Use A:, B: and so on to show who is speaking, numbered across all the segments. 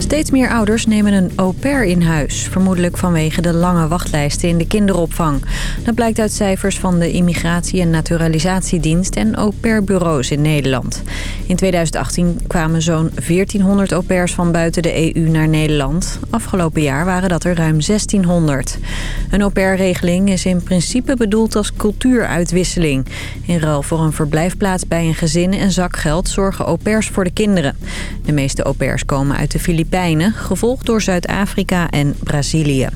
A: Steeds meer ouders nemen een au pair in huis. Vermoedelijk vanwege de lange wachtlijsten in de kinderopvang. Dat blijkt uit cijfers van de Immigratie- en Naturalisatiedienst en au pair-bureaus in Nederland. In 2018 kwamen zo'n 1400 au pairs van buiten de EU naar Nederland. Afgelopen jaar waren dat er ruim 1600. Een au pair-regeling is in principe bedoeld als cultuuruitwisseling. In ruil voor een verblijfplaats bij een gezin en zakgeld zorgen au pairs voor de kinderen. De meeste au pairs komen uit de Filipijnen gevolgd door Zuid-Afrika en Brazilië.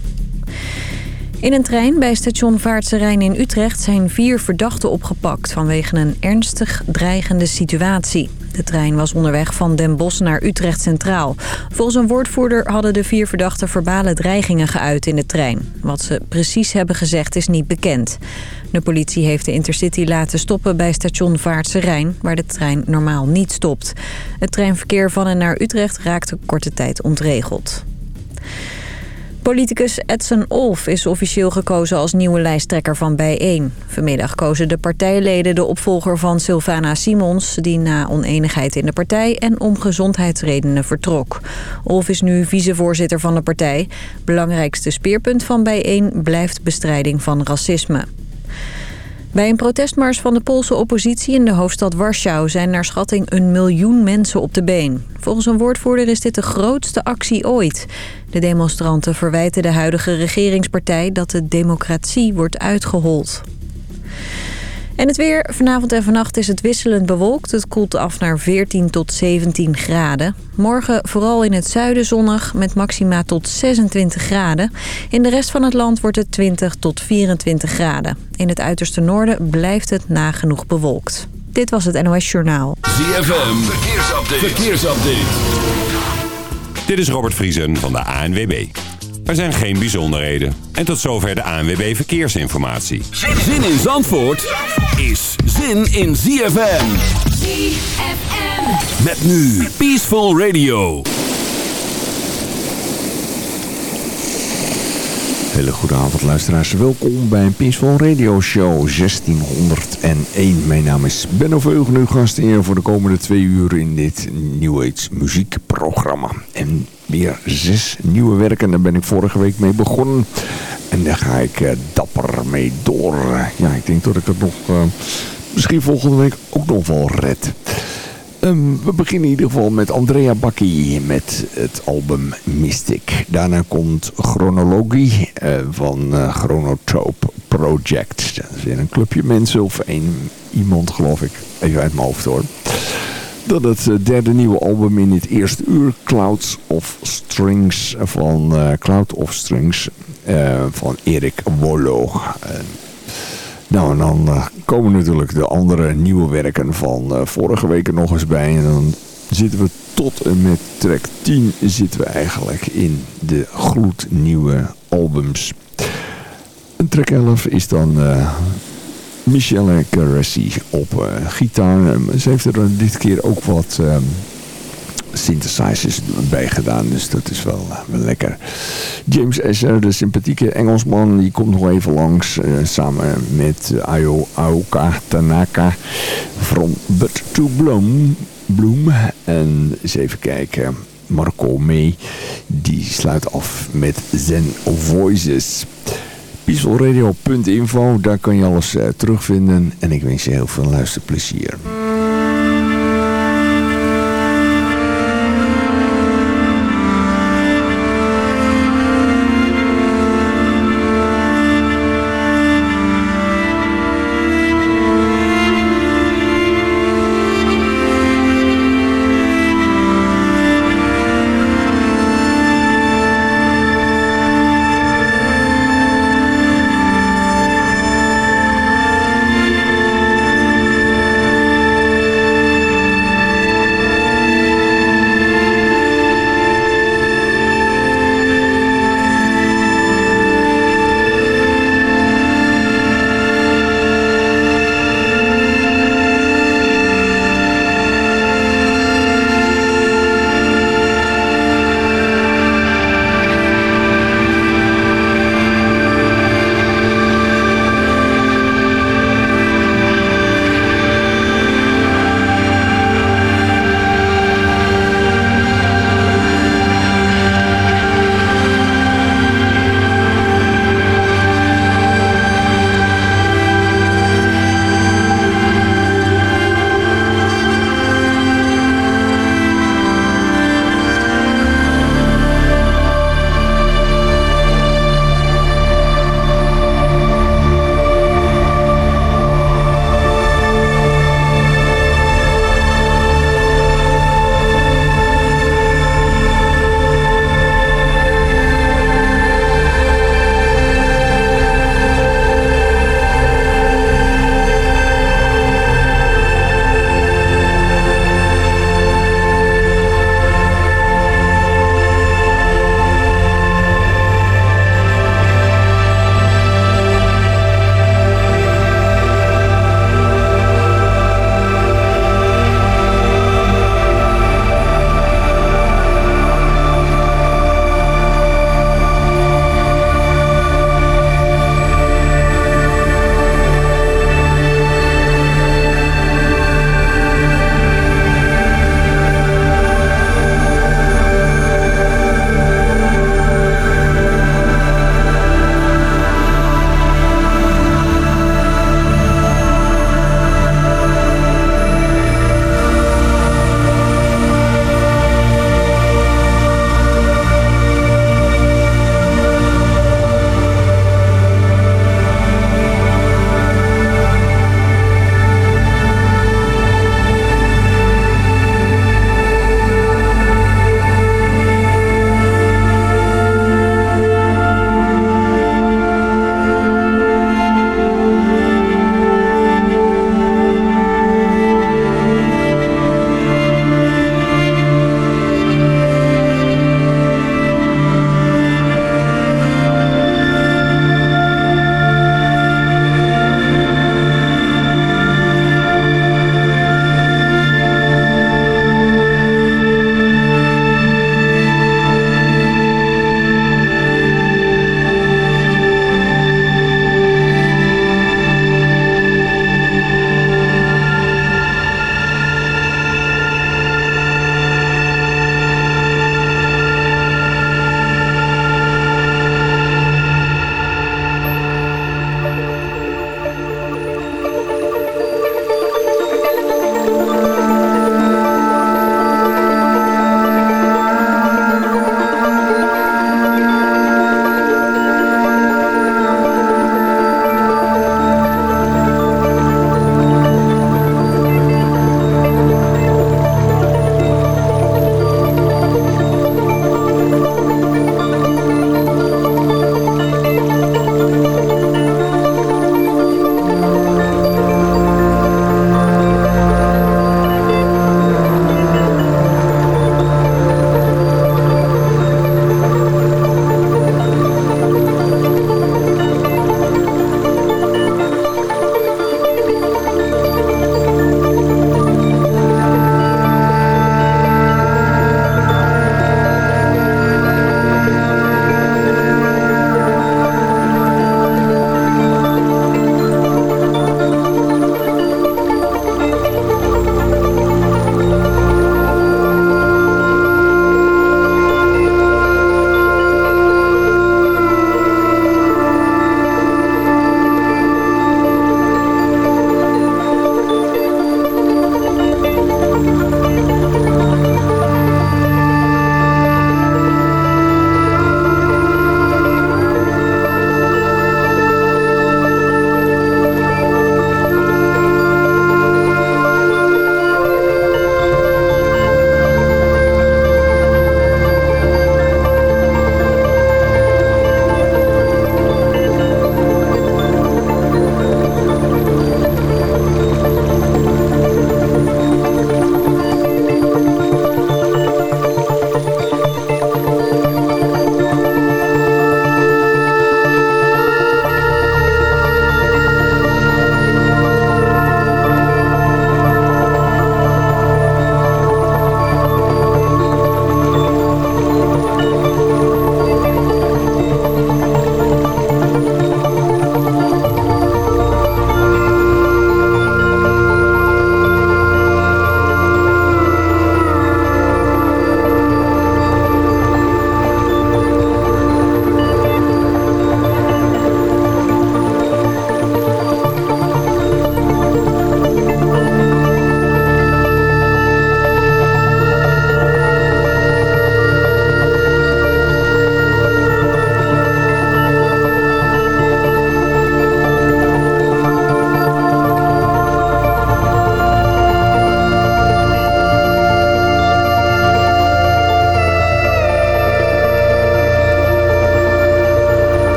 A: In een trein bij station Vaartse Rijn in Utrecht zijn vier verdachten opgepakt... vanwege een ernstig dreigende situatie. De trein was onderweg van Den Bosch naar Utrecht Centraal. Volgens een woordvoerder hadden de vier verdachten verbale dreigingen geuit in de trein. Wat ze precies hebben gezegd is niet bekend. De politie heeft de Intercity laten stoppen bij station Vaartse Rijn... waar de trein normaal niet stopt. Het treinverkeer van en naar Utrecht raakte korte tijd ontregeld. Politicus Edson Olf is officieel gekozen als nieuwe lijsttrekker van Bijeen. Vanmiddag kozen de partijleden de opvolger van Sylvana Simons... die na oneenigheid in de partij en om gezondheidsredenen vertrok. Olf is nu vicevoorzitter van de partij. Belangrijkste speerpunt van Bijeen blijft bestrijding van racisme. Bij een protestmars van de Poolse oppositie in de hoofdstad Warschau... zijn naar schatting een miljoen mensen op de been. Volgens een woordvoerder is dit de grootste actie ooit. De demonstranten verwijten de huidige regeringspartij... dat de democratie wordt uitgehold. En het weer. Vanavond en vannacht is het wisselend bewolkt. Het koelt af naar 14 tot 17 graden. Morgen vooral in het zuiden zonnig met maxima tot 26 graden. In de rest van het land wordt het 20 tot 24 graden. In het uiterste noorden blijft het nagenoeg bewolkt. Dit was het NOS Journaal.
B: ZFM. Verkeersupdate. Verkeersupdate.
C: Dit is Robert Vriesen van de ANWB. Er zijn geen bijzonderheden. En tot zover de ANWB Verkeersinformatie.
B: Zin in Zandvoort is zin in ZFM.
D: ZFM.
B: Met nu Peaceful Radio.
E: Hele goede avond luisteraars. Welkom bij een Peaceful Radio Show 1601. Mijn naam is Benno Veugen, uw gastheer voor de komende twee uur in dit New Age muziekprogramma. En weer zes nieuwe werken, daar ben ik vorige week mee begonnen. En daar ga ik eh, dapper mee door. Ja, ik denk dat ik het nog eh, misschien volgende week ook nog wel red. Um, we beginnen in ieder geval met Andrea Bacchi met het album Mystic. Daarna komt Chronologie uh, van Chronotrope Project. Dat is weer een clubje mensen of één iemand geloof ik. Even uit mijn hoofd hoor. Dat het uh, derde nieuwe album in het eerste uur Clouds of Strings van Cloud of Strings van Erik Wollo. Nou, en dan uh, komen natuurlijk de andere nieuwe werken van uh, vorige week er nog eens bij. En dan zitten we tot en met track 10 zitten we eigenlijk in de gloednieuwe albums. En track 11 is dan uh, Michelle Caressy op gitaar. Ze heeft er dit keer ook wat synthesizers bij gedaan. Dus dat is wel, wel lekker. James Esser, de sympathieke Engelsman, die komt nog even langs. Samen met Ayo Aoka Tanaka. From But to Bloom. Bloom. En eens even kijken. Marco May. Die sluit af met Zen Voices. Peacefulradio.info, daar kan je alles uh, terugvinden. En ik wens je heel veel luisterplezier.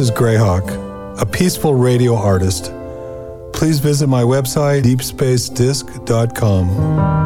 D: Is Greyhawk, a peaceful radio artist. Please visit my website, deepspacedisc.com.